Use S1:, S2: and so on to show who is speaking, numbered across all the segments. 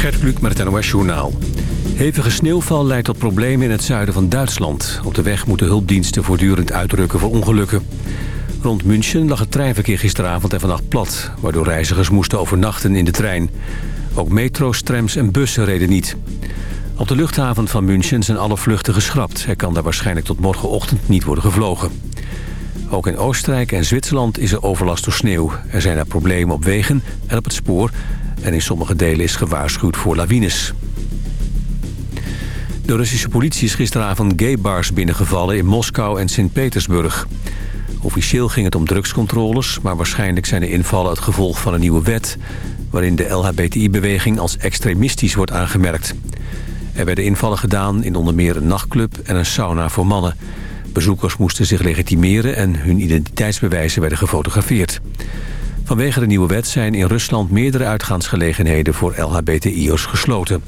S1: Gert Kluk met het NOS Journaal. Hevige sneeuwval leidt tot problemen in het zuiden van Duitsland. Op de weg moeten hulpdiensten voortdurend uitrukken voor ongelukken. Rond München lag het treinverkeer gisteravond en vannacht plat... waardoor reizigers moesten overnachten in de trein. Ook metro's, trams en bussen reden niet. Op de luchthaven van München zijn alle vluchten geschrapt. Er kan daar waarschijnlijk tot morgenochtend niet worden gevlogen. Ook in Oostenrijk en Zwitserland is er overlast door sneeuw. Er zijn er problemen op wegen en op het spoor... en in sommige delen is gewaarschuwd voor lawines. De Russische politie is gisteravond gaybars binnengevallen in Moskou en Sint-Petersburg. Officieel ging het om drugscontroles, maar waarschijnlijk zijn de invallen het gevolg van een nieuwe wet... waarin de LHBTI-beweging als extremistisch wordt aangemerkt. Er werden invallen gedaan in onder meer een nachtclub en een sauna voor mannen. Bezoekers moesten zich legitimeren en hun identiteitsbewijzen werden gefotografeerd. Vanwege de nieuwe wet zijn in Rusland meerdere uitgaansgelegenheden voor LHBTI'ers gesloten.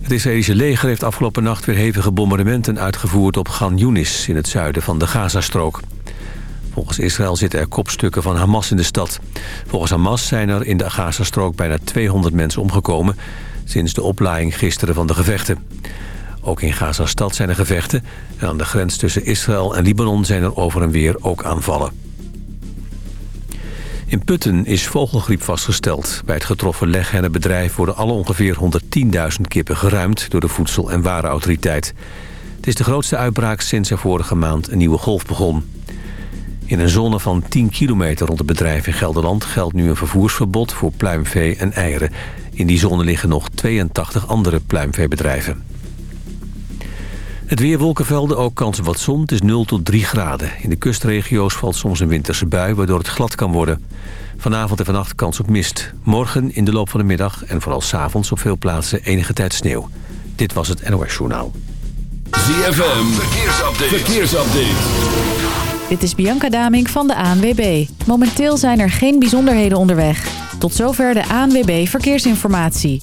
S1: Het Israëlische leger heeft afgelopen nacht weer hevige bombardementen uitgevoerd op Gan Yunis in het zuiden van de Gazastrook. Volgens Israël zitten er kopstukken van Hamas in de stad. Volgens Hamas zijn er in de Gazastrook bijna 200 mensen omgekomen sinds de oplaaiing gisteren van de gevechten. Ook in Gaza-stad zijn er gevechten en aan de grens tussen Israël en Libanon zijn er over en weer ook aanvallen. In Putten is vogelgriep vastgesteld. Bij het getroffen leghennenbedrijf worden alle ongeveer 110.000 kippen geruimd door de Voedsel- en Warenautoriteit. Het is de grootste uitbraak sinds er vorige maand een nieuwe golf begon. In een zone van 10 kilometer rond het bedrijf in Gelderland geldt nu een vervoersverbod voor pluimvee en eieren. In die zone liggen nog 82 andere pluimveebedrijven. Het weer wolkenvelden, ook kans op wat zon. Het is 0 tot 3 graden. In de kustregio's valt soms een winterse bui, waardoor het glad kan worden. Vanavond en vannacht kans op mist. Morgen in de loop van de middag en vooral s'avonds op veel plaatsen enige tijd sneeuw. Dit was het NOS Journaal.
S2: ZFM, verkeersupdate. verkeersupdate.
S3: Dit is Bianca Daming van de ANWB. Momenteel zijn er geen bijzonderheden onderweg. Tot zover de ANWB Verkeersinformatie.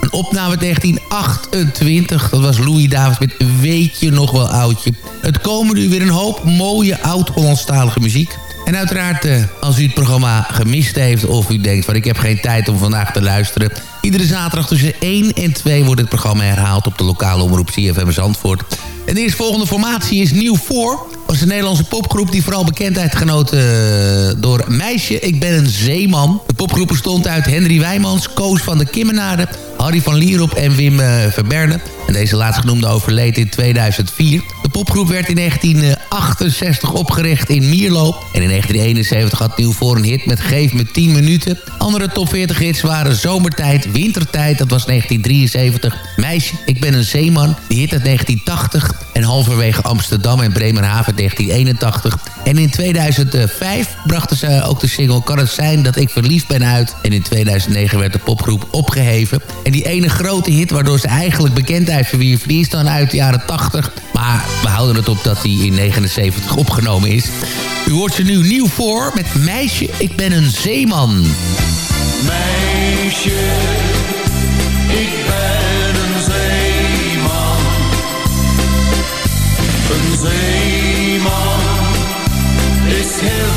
S4: Een opname 1928. Dat was Louis Davids met Weet je nog wel oudje. Het komen nu weer een hoop mooie oud-Hollandstalige muziek. En uiteraard, eh, als u het programma gemist heeft... of u denkt van ik heb geen tijd om vandaag te luisteren... iedere zaterdag tussen 1 en 2 wordt het programma herhaald... op de lokale omroep CFM Zandvoort. En de eerstvolgende formatie is Nieuw Voor. was een Nederlandse popgroep die vooral bekendheid genoten eh, door Meisje, ik ben een zeeman. De popgroep bestond uit Henry Wijmans, Koos van de Kimmenade... Harry van Lierop en Wim uh, Verberne. En deze laatstgenoemde overleed in 2004. De popgroep werd in 1968 opgericht in Mierlo. En in 1971 had Nieuw voor een hit met Geef me 10 minuten. Andere top 40 hits waren Zomertijd, Wintertijd, dat was 1973. Meisje, ik ben een zeeman, die hit uit 1980. En halverwege Amsterdam en Bremerhaven 1981. En in 2005 brachten ze ook de single Kan het zijn dat ik verliefd ben uit. En in 2009 werd de popgroep opgeheven. En die ene grote hit waardoor ze eigenlijk bekendheid verwierf... die is dan uit de jaren 80. Maar we houden het op dat die in 79 opgenomen is. U hoort ze nu nieuw voor met Meisje, ik ben een zeeman.
S5: Meisje, ik ben een zeeman. Een zeeman is heel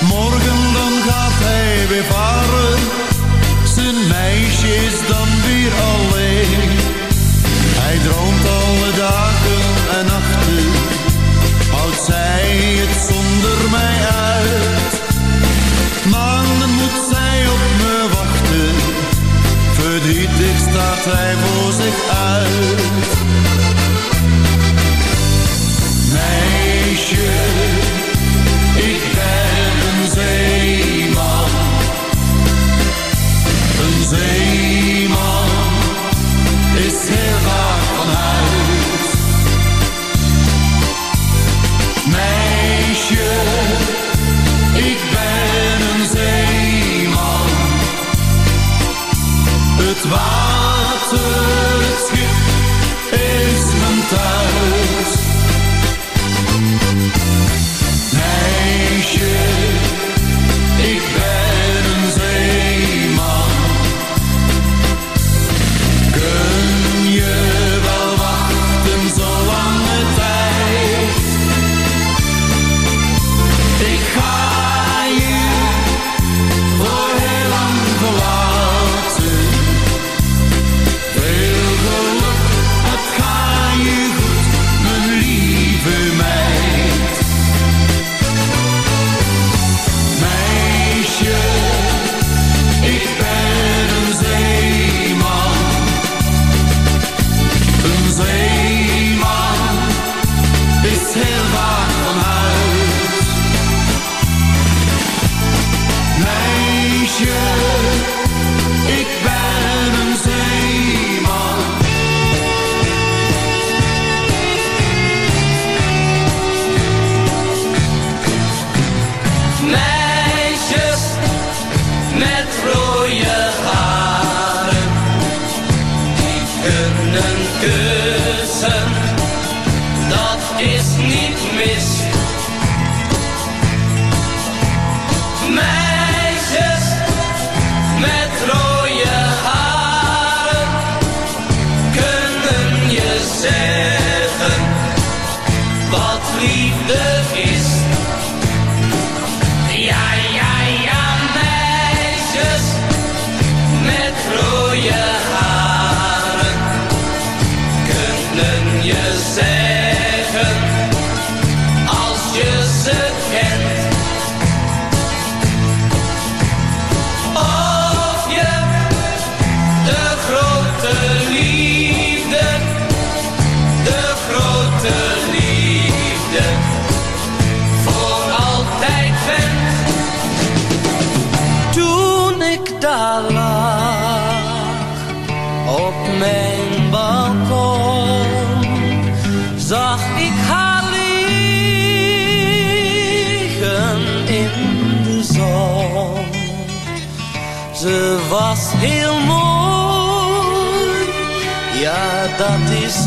S5: Morgen dan gaat hij weer varen, zijn meisje is dan weer alleen. Hij droomt alle dagen en nachten, houdt zij het zonder mij uit. Maanden moet zij op me wachten, verdrietig staat hij voor zich uit.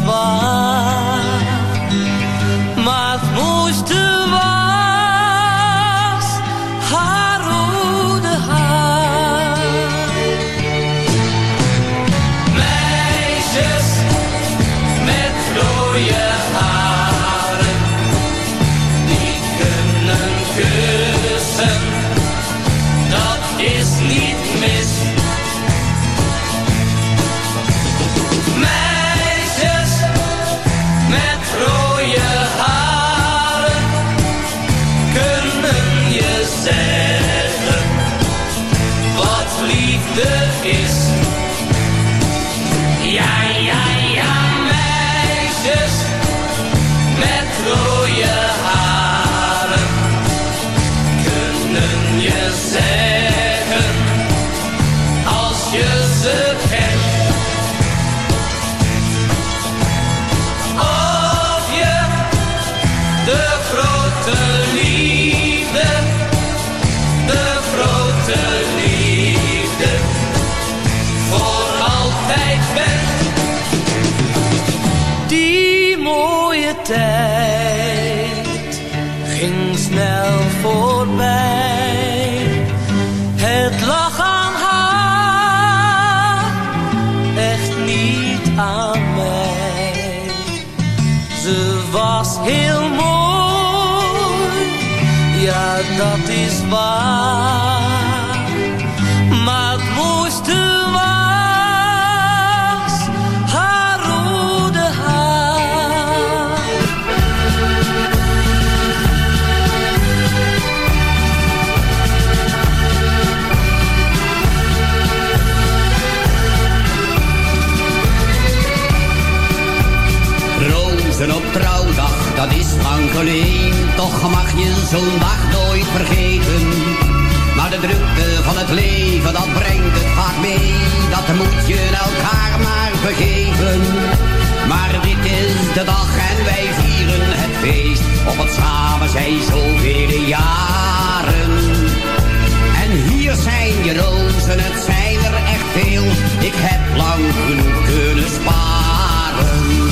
S6: far. Dat is waar. Maar het mooiste was haar rode haar.
S7: Rozen op trouwdag, dat is lang. Toch mag je zo'n dag nooit Maar de drukte van het leven, dat brengt het vaak mee. Dat moet je elkaar maar vergeven. Maar dit is de dag en wij vieren het feest. Op het samen zijn zoveel jaren. En hier zijn je rozen, het zijn er echt veel. Ik heb lang genoeg kunnen sparen.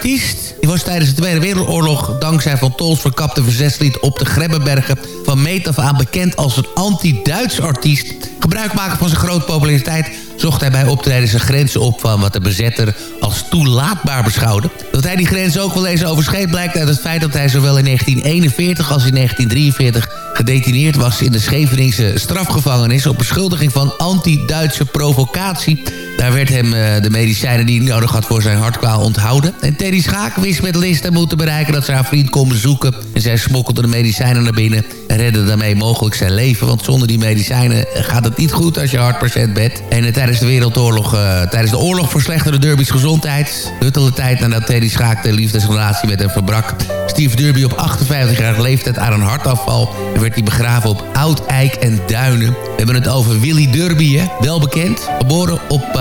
S4: Artiest die was tijdens de Tweede Wereldoorlog... dankzij Van Tols verkapte verzetslied op de Grebbebergen... van meet af aan bekend als een anti-Duits artiest. Gebruik maken van zijn grote populariteit... zocht hij bij optreden zijn grenzen op van wat de bezetter als toelaatbaar beschouwde. Dat hij die grens ook wel eens overschreed blijkt uit het feit dat hij zowel in 1941 als in 1943 gedetineerd was in de Scheveningse strafgevangenis... op beschuldiging van anti-Duitse provocatie. Daar werd hem uh, de medicijnen die hij nodig had voor zijn hartkwaal onthouden. En Teddy Schaak wist met list en moeten bereiken dat ze haar vriend kon bezoeken. En zij smokkelde de medicijnen naar binnen en daarmee mogelijk zijn leven. Want zonder die medicijnen gaat het niet goed als je hartpatiënt bent. En uh, tijdens de Wereldoorlog, uh, tijdens de oorlog verslechterde Derby's gezondheid. Huttelde tijd nadat Teddy Schaak de liefdesrelatie met hem verbrak. Steve Derby op 58-jarige leeftijd aan een hartafval. En werd hij begraven op Oud Eik en Duinen. We hebben het over Willy Derby, hè? wel bekend. Geboren op uh,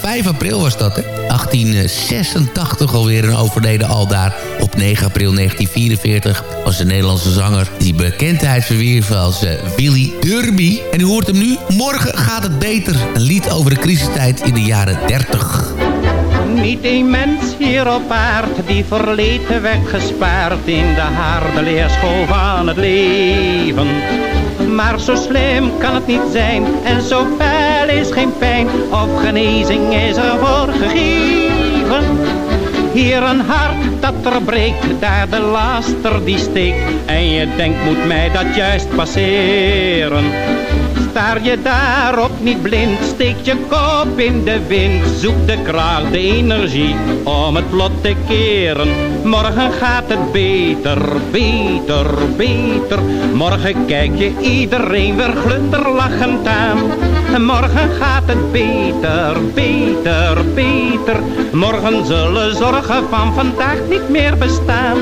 S4: 5 april was dat, hè? 1886 alweer een overleden aldaar. Op 9 april 1944 was de Nederlandse zanger die bekendheid verwierf als uh, Willy Derby. En u hoort hem nu. Morgen gaat het beter. Een lied over de crisistijd in de jaren 30.
S8: Niet een mens hier op aard die verleden werd gespaard in de harde leerschool van het leven. Maar zo slim kan het niet zijn en zo is geen pijn of genezing is er voor gegeven. Hier een hart dat er breekt, daar de laster die steekt en je denkt moet mij dat juist passeren. Staar je daarop niet blind, steek je kop in de wind. Zoek de kracht, de energie om het plot te keren. Morgen gaat het beter, beter, beter. Morgen kijk je iedereen weer glunderlachend aan. Morgen gaat het beter, beter, beter. Morgen zullen zorgen van vandaag niet meer bestaan.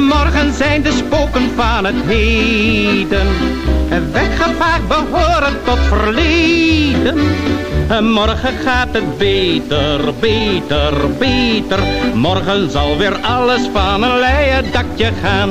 S8: Morgen zijn de spoken van het heden. Weggevaagd behoren tot verleden. Morgen gaat het beter, beter, beter. Morgen zal weer alles van een leien dakje gaan.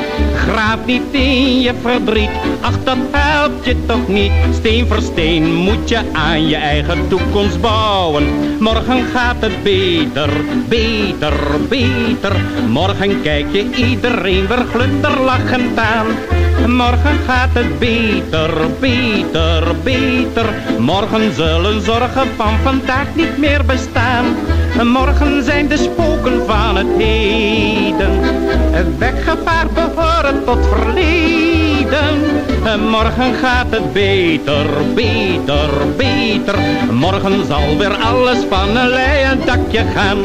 S8: Graaf niet in je verdriet, ach dat helpt je toch niet. Steen voor steen moet je aan je eigen toekomst bouwen. Morgen gaat het beter, beter, beter. Morgen kijk je iedereen weer glunderlachend aan. Morgen gaat het beter, beter, beter. Morgen zullen zorgen van vandaag niet meer bestaan. Morgen zijn de spoken van het heden. Weggevaard behoren tot verleden. Morgen gaat het beter, beter, beter. Morgen zal weer alles van een leien dakje gaan.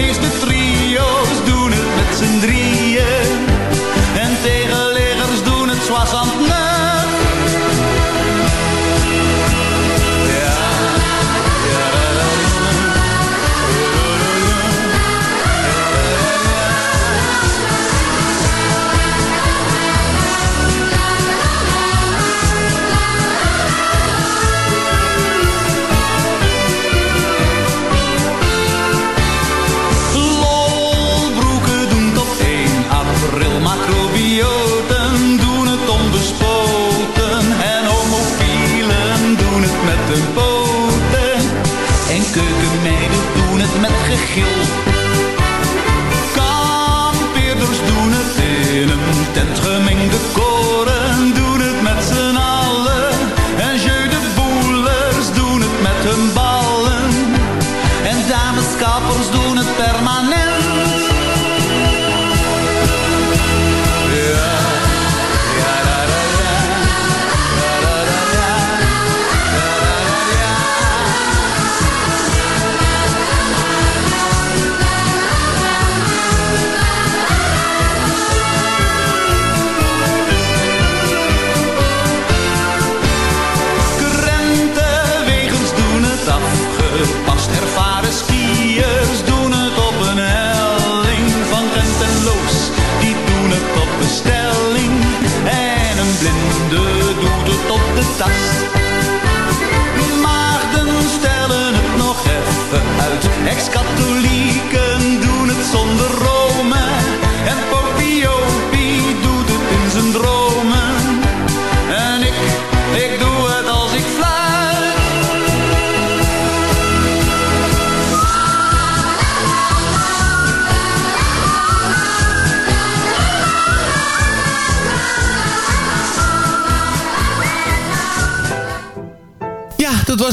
S5: place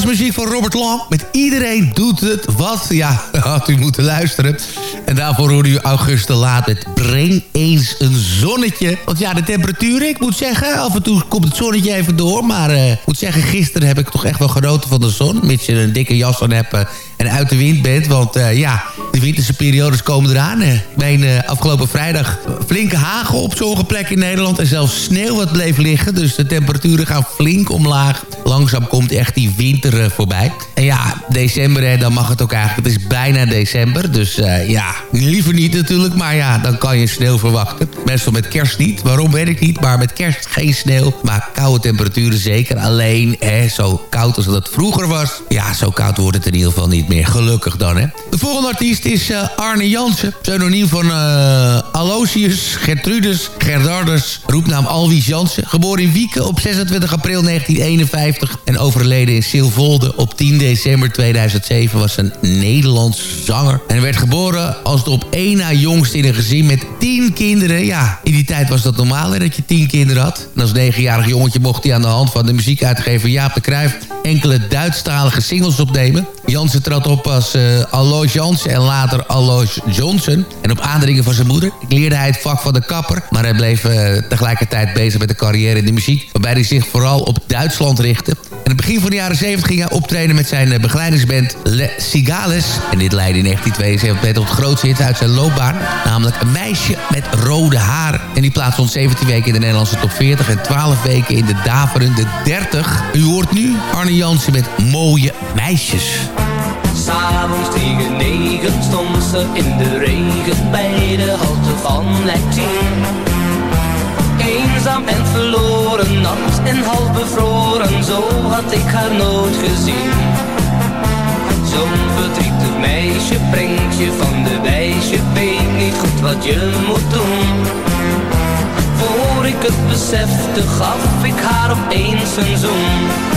S5: was muziek van Robert Long. Met Iedereen doet het wat. Ja, had u moeten luisteren. En daarvoor hoorde u Auguste Laat Het Breng eens een zonnetje. Want ja, de temperatuur. ik moet zeggen... af en toe komt het zonnetje even door. Maar eh, ik moet zeggen, gisteren heb ik toch echt wel genoten van de zon. Mits je een dikke jas aan hebt eh, en uit de wind bent. Want eh, ja...
S4: De winterse periodes komen eraan. Ik meen uh, afgelopen vrijdag flinke hagel op sommige plekken in Nederland. En zelfs sneeuw wat bleef liggen. Dus de temperaturen gaan flink omlaag. Langzaam komt echt die winter uh, voorbij. En ja, december, hè, dan mag het ook eigenlijk. Het is bijna december. Dus uh, ja, liever niet natuurlijk. Maar ja, dan kan je sneeuw verwachten. Meestal met kerst niet. Waarom weet ik niet. Maar met kerst geen sneeuw. Maar koude temperaturen zeker. Alleen hè, zo koud als dat vroeger was. Ja, zo koud wordt het in ieder geval niet meer. Gelukkig dan, hè. De volgende artiest is uh, Arne Jansen. Pseudoniem van uh, Aloysius, Gertrudus, Gerdardus. Roepnaam Alwies Jansen. Geboren in Wieken op 26 april 1951. En overleden in Silvolde op 10 december 2007. Was een Nederlands zanger. En werd geboren als de op één na jongste in een gezin met 10 kinderen. Ja, in die tijd was dat normaal dat je 10 kinderen had. En als negenjarig jongetje mocht hij aan de hand van de muziekuitgever Jaap de Cruijff enkele Duitsstalige singles opnemen. Jansen trad op als uh, Alois Jansen en later Alois Johnson. En op aandringen van zijn moeder leerde hij het vak van de kapper. Maar hij bleef uh, tegelijkertijd bezig met de carrière in de muziek. Waarbij hij zich vooral op Duitsland richtte. In het begin van de jaren 70 ging hij optreden met zijn uh, begeleidingsband Le Cigales. En dit leidde in 1972 tot het grootste hit uit zijn loopbaan. Namelijk Een meisje met rode haar. En die plaatste ons 17 weken in de Nederlandse top 40 en 12 weken in de daverende 30. U hoort nu Arne Jansen met Mooie Meisjes.
S9: S'avonds tegen negen stond ze in de regen bij de halte van Lectien. Eenzaam en verloren, nat en half bevroren, zo had ik haar nooit gezien. Zo'n verdrietig meisje brengt je van de wijs, je weet niet goed wat je moet doen. Voor ik het besefte gaf ik haar opeens een zoen.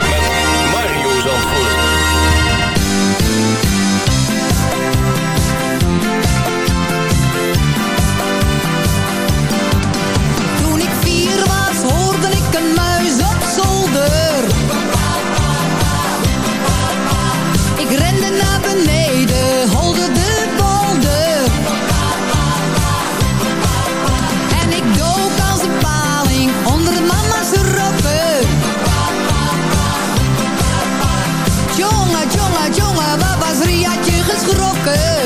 S10: wat was Riatje geschrokken?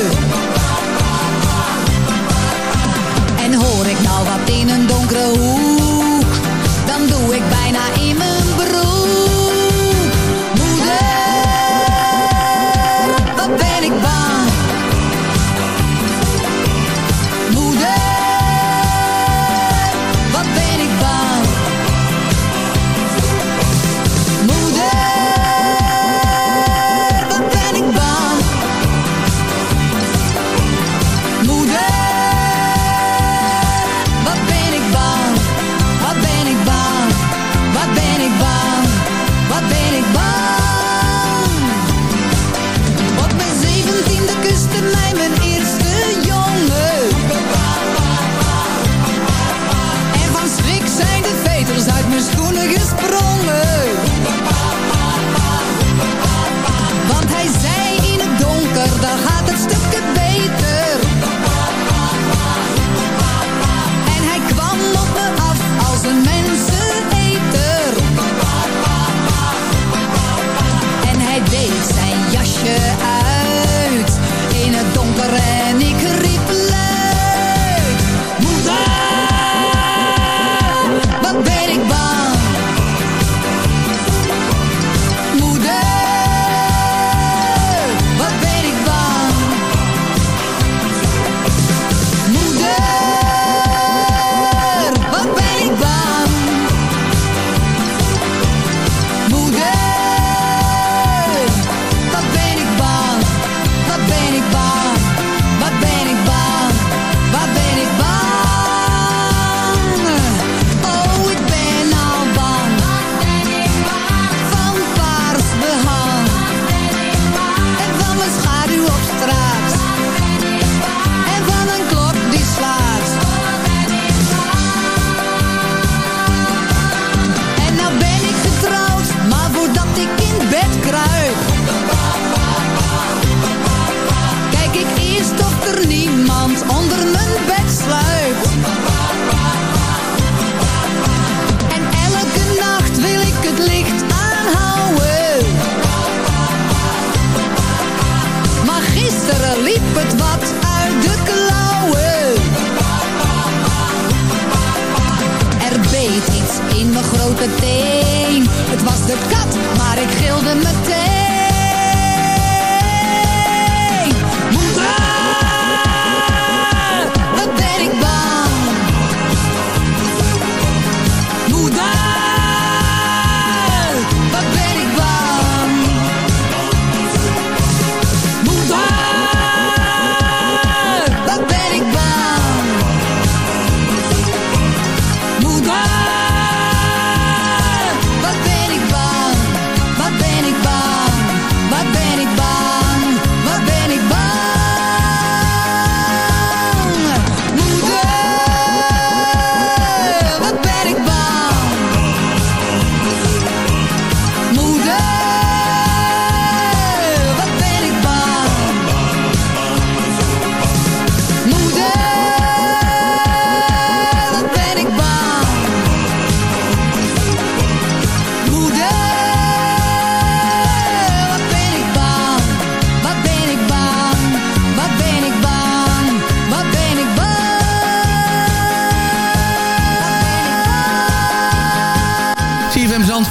S10: En hoor ik nou wat in een donkere hoek, dan doe ik bijna in mijn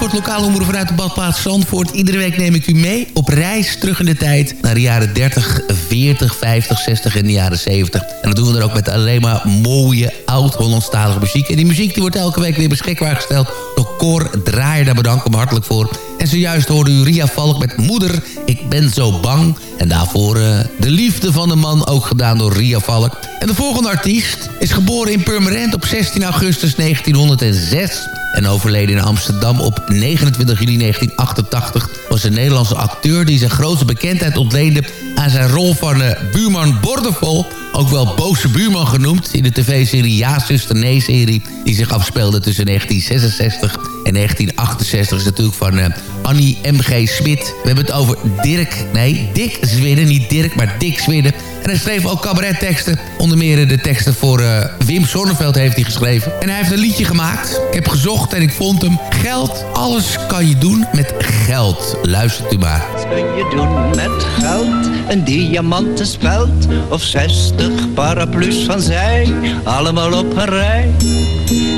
S4: Zandvoort, lokale omroep vanuit de badplaats Zandvoort. Iedere week neem ik u mee op reis terug in de tijd... naar de jaren 30, 40, 50, 60 en de jaren 70. En dat doen we dan ook met alleen maar mooie, oud-Hollandstalige muziek. En die muziek die wordt elke week weer beschikbaar gesteld... door Cor Draaier, daar bedank ik hem hartelijk voor. En zojuist hoorde u Ria Valk met Moeder, ik ben zo bang. En daarvoor uh, De Liefde van de Man, ook gedaan door Ria Valk. En de volgende artiest is geboren in Purmerend op 16 augustus 1906 en overleden in Amsterdam op 29 juli 1988... was een Nederlandse acteur die zijn grootste bekendheid ontleende... aan zijn rol van uh, buurman Bordevol... ook wel Boze Buurman genoemd... in de tv-serie Ja, Zuster, Nee-serie... die zich afspeelde tussen 1966 en 1968... is natuurlijk van uh, Annie M.G. Smit. We hebben het over Dirk, nee, Dick Zwidden, niet Dirk, maar Dick Zwidden... En hij schreef ook cabaretteksten. Onder meer de teksten voor uh, Wim Sonneveld heeft hij geschreven. En hij heeft een liedje gemaakt. Ik heb gezocht en ik vond hem. Geld, alles kan je doen met geld. Luistert u maar.
S11: Wat kun je doen met geld? Een diamanten speld of 60 paraplu's van zij. Allemaal op een rij.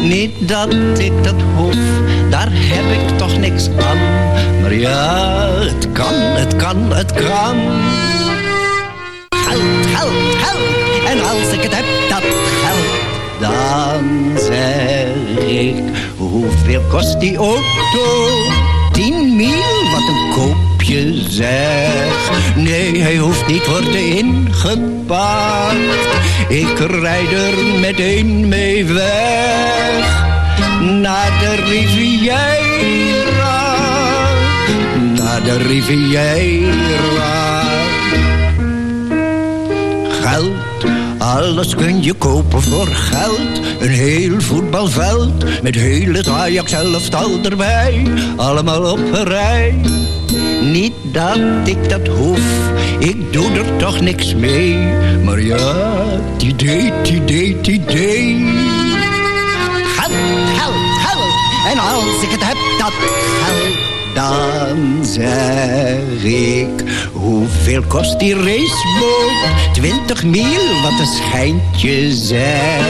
S11: Niet dat ik dat hoef, daar heb ik toch niks aan. Maar ja, het kan, het kan, het kan geld, geld, geld. En als ik het heb, dat geld, dan zeg ik, hoeveel kost die auto? Tien mil, wat een koopje zeg. Nee, hij hoeft niet worden ingepakt. Ik rijd er meteen mee weg. Geld. Alles kun je kopen voor geld. Een heel voetbalveld met heel het Ajax elftal erbij. Allemaal op een rij. Niet dat ik dat hoef, ik doe er toch niks mee. Maar ja, het idee, het idee, het idee. Geld, geld, geld. En als ik het heb, dan zeg ik, hoeveel kost die raceboot? Twintig mil, wat een schijntje zeg.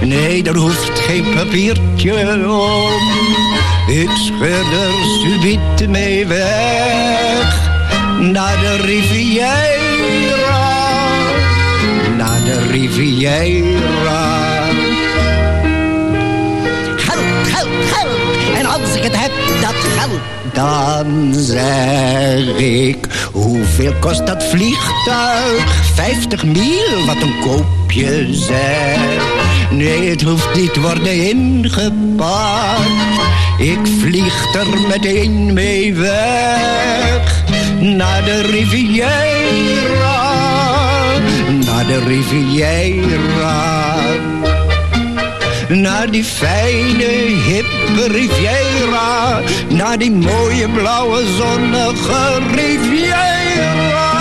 S11: Nee, daar hoeft geen papiertje om. Ik scheur er subiet mee weg. Naar de Riviera. Naar de Riviera. En als ik het heb, dat geld, dan zeg ik... Hoeveel kost dat vliegtuig? Vijftig mil, wat een koopje zeg. Nee, het hoeft niet worden ingepakt. Ik vlieg er meteen mee weg. Naar de Riviera. Naar de Riviera naar die fijne, hippe Riviera. Naar die mooie, blauwe, zonnige Riviera.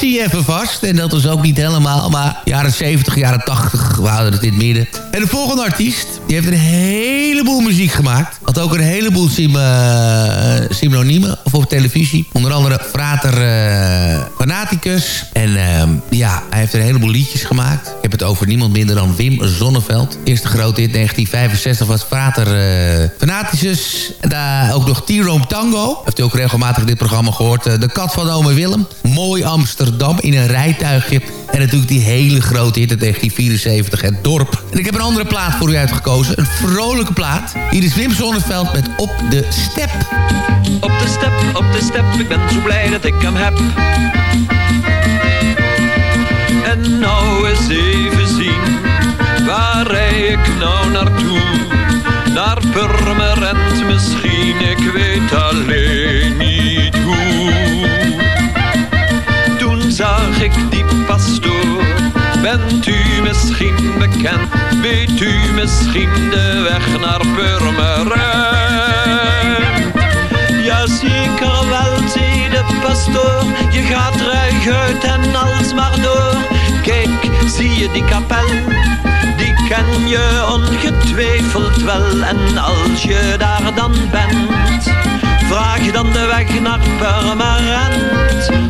S12: Mijn tassie even vast.
S13: En
S4: dat was ook niet helemaal, maar jaren 70, jaren 80, we hadden het in het midden. En de volgende artiest, die heeft een heleboel muziek gemaakt. Had ook een heleboel sim, eh, synoniemen voor televisie. Onder andere Frater eh, Fanaticus. En ehm, ja, hij heeft een heleboel liedjes gemaakt. Ik heb het over niemand minder dan Wim Zonneveld. Eerste grote hit 1965 was Frater eh, Fanaticus. En daar ook nog T-Rome Tango. Heeft u ook regelmatig dit programma gehoord. Eh, de kat van ome Willem. Mooi Amsterdam in een rijtuigje. En natuurlijk die hele grote hit uit 1974, Het Dorp. En ik heb een andere plaat voor u uitgekozen. Een vrolijke plaat. Hier is Wim Zonneveld met Op de Step.
S6: Op de step, op de step, ik ben zo blij dat ik hem heb. En nou eens even zien, waar rij ik nou naartoe? Naar Purmerend misschien, ik weet alleen niet zag ik die pastoor, bent u misschien bekend? Weet u misschien de weg naar Purmerend? Ja, zeker wel, zei de pastoor. Je gaat ruig en als maar door. Kijk, zie je die kapel? Die ken je ongetwijfeld wel. En als je daar dan bent, vraag dan de weg naar Purmerend.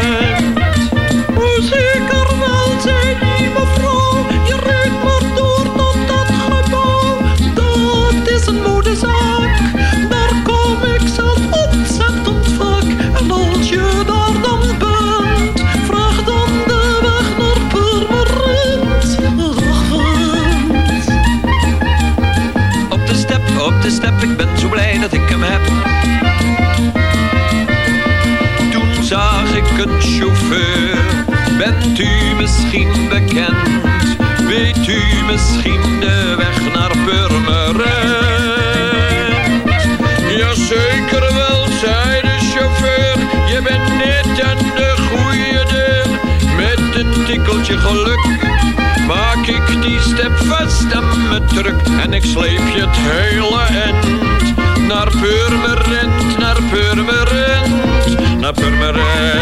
S6: Misschien bekend? Weet u misschien de weg naar Purmerend? Jazeker wel, zei de chauffeur, je bent net aan de goede deur. Met een tikkeltje geluk maak ik die step vast aan me druk en ik sleep je het hele end naar Purmerend. Purmerend, naar Purmerend.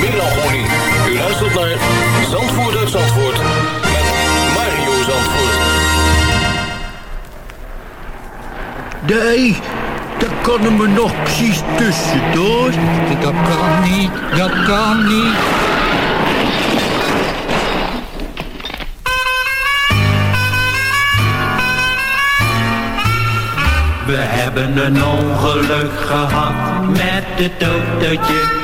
S14: melancholie. U luistert naar Zandvoort uit Zandvoort met Mario Zandvoort.
S15: Nee, dat kan er me nog precies tussendoor. Dat kan niet, dat kan niet.
S16: We hebben een ongeluk gehad met het autootje.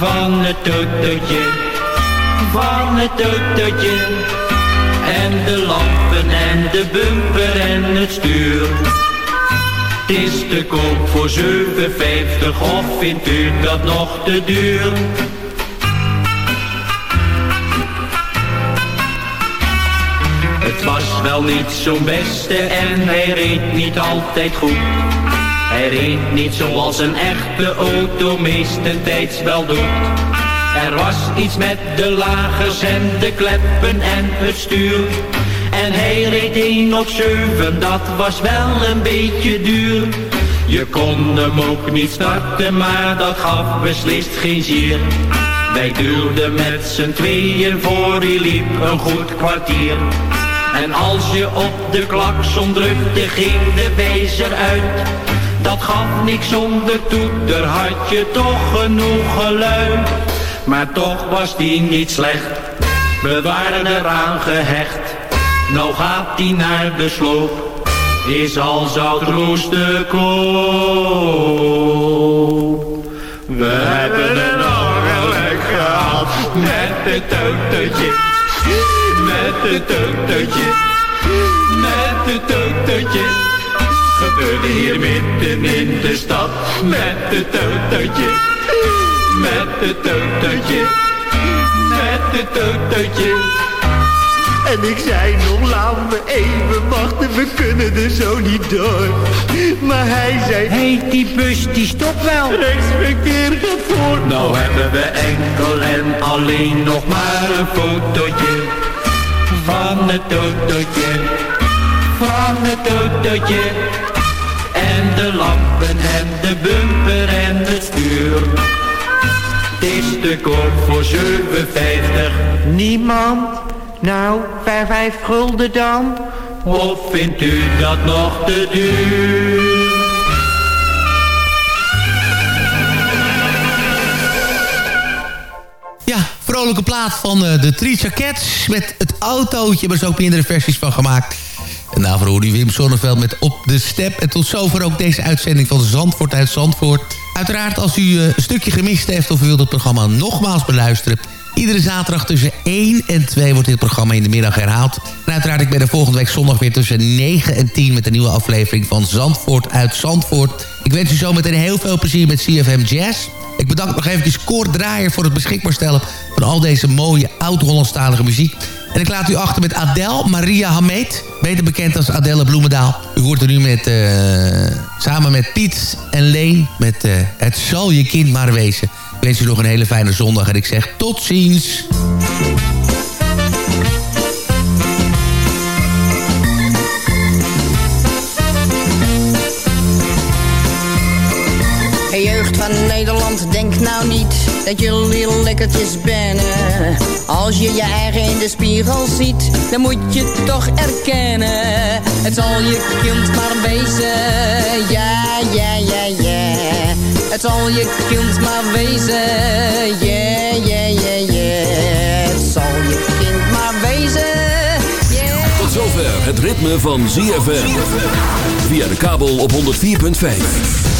S16: van het autootje, van het autootje. En de lampen en de bumper en het stuur. Het is te koop voor 7,50 of vindt u dat nog te duur? Het was wel niet zo'n beste en hij reed niet altijd goed. Hij reed niet zoals een echte auto meestentijds wel doet. Er was iets met de lagers en de kleppen en het stuur. En hij reed 1 op 7, dat was wel een beetje duur. Je kon hem ook niet starten, maar dat gaf beslist geen zier. Wij duwden met z'n tweeën voor, die liep een goed kwartier. En als je op de klakson drukte, ging de wijzer uit. Dat gaf niks zonder toeter, had je toch genoeg geluid. Maar toch was die niet slecht, we waren eraan gehecht. Nou gaat die naar de sloop, is al zout roest te koop. We hebben een ongeluk gehad met het autootje, met het autootje, met het autootje. Gebeurde hier midden in de stad met het autootje, met het autootje, met het autootje.
S15: En ik zei nog, laten we even wachten, we kunnen er zo niet door. Maar hij zei,
S17: Heet die bus die stopt wel.
S15: rechtsverkeer gaat voor.
S16: Nou hebben we enkel en alleen nog maar een fotootje van het autootje, van het autootje. En de lampen en de bumper en het stuur. Het is te koop voor 7,50.
S17: Niemand? Nou, vijf, vijf gulden dan?
S16: Of vindt u dat nog te duur?
S4: Ja, vrolijke plaat van eh, de Three Cats met het autootje. Maar er zijn ook meerdere versies van gemaakt. En daarvoor hoorde u Wim Sonneveld met Op de Step. En tot zover ook deze uitzending van Zandvoort uit Zandvoort. Uiteraard als u eh, een stukje gemist heeft of u wilt het programma nogmaals beluisteren... Iedere zaterdag tussen 1 en 2 wordt dit programma in de middag herhaald. En uiteraard, ik ben er volgende week zondag weer tussen 9 en 10... met een nieuwe aflevering van Zandvoort uit Zandvoort. Ik wens u zo meteen heel veel plezier met CFM Jazz. Ik bedank nog even Koord Draaier voor het beschikbaar stellen... van al deze mooie oud-Hollandstalige muziek. En ik laat u achter met Adele Maria Hameet. Beter bekend als Adele Bloemendaal. U hoort er nu met, uh, samen met Piet en Leen... met uh, Het zal je kind maar wezen. Ik wens u nog een hele fijne zondag en ik zeg tot ziens.
S18: Nederland, denk nou niet dat jullie lekkertjes bennen. Als je je eigen in de spiegel ziet, dan moet je toch erkennen. Het zal je kind maar wezen, ja, ja, ja, ja. Het zal je kind maar wezen, ja, ja, ja, ja. Het zal je kind maar wezen, yeah.
S2: Tot zover het ritme van ZFM. Via de kabel op 104.5.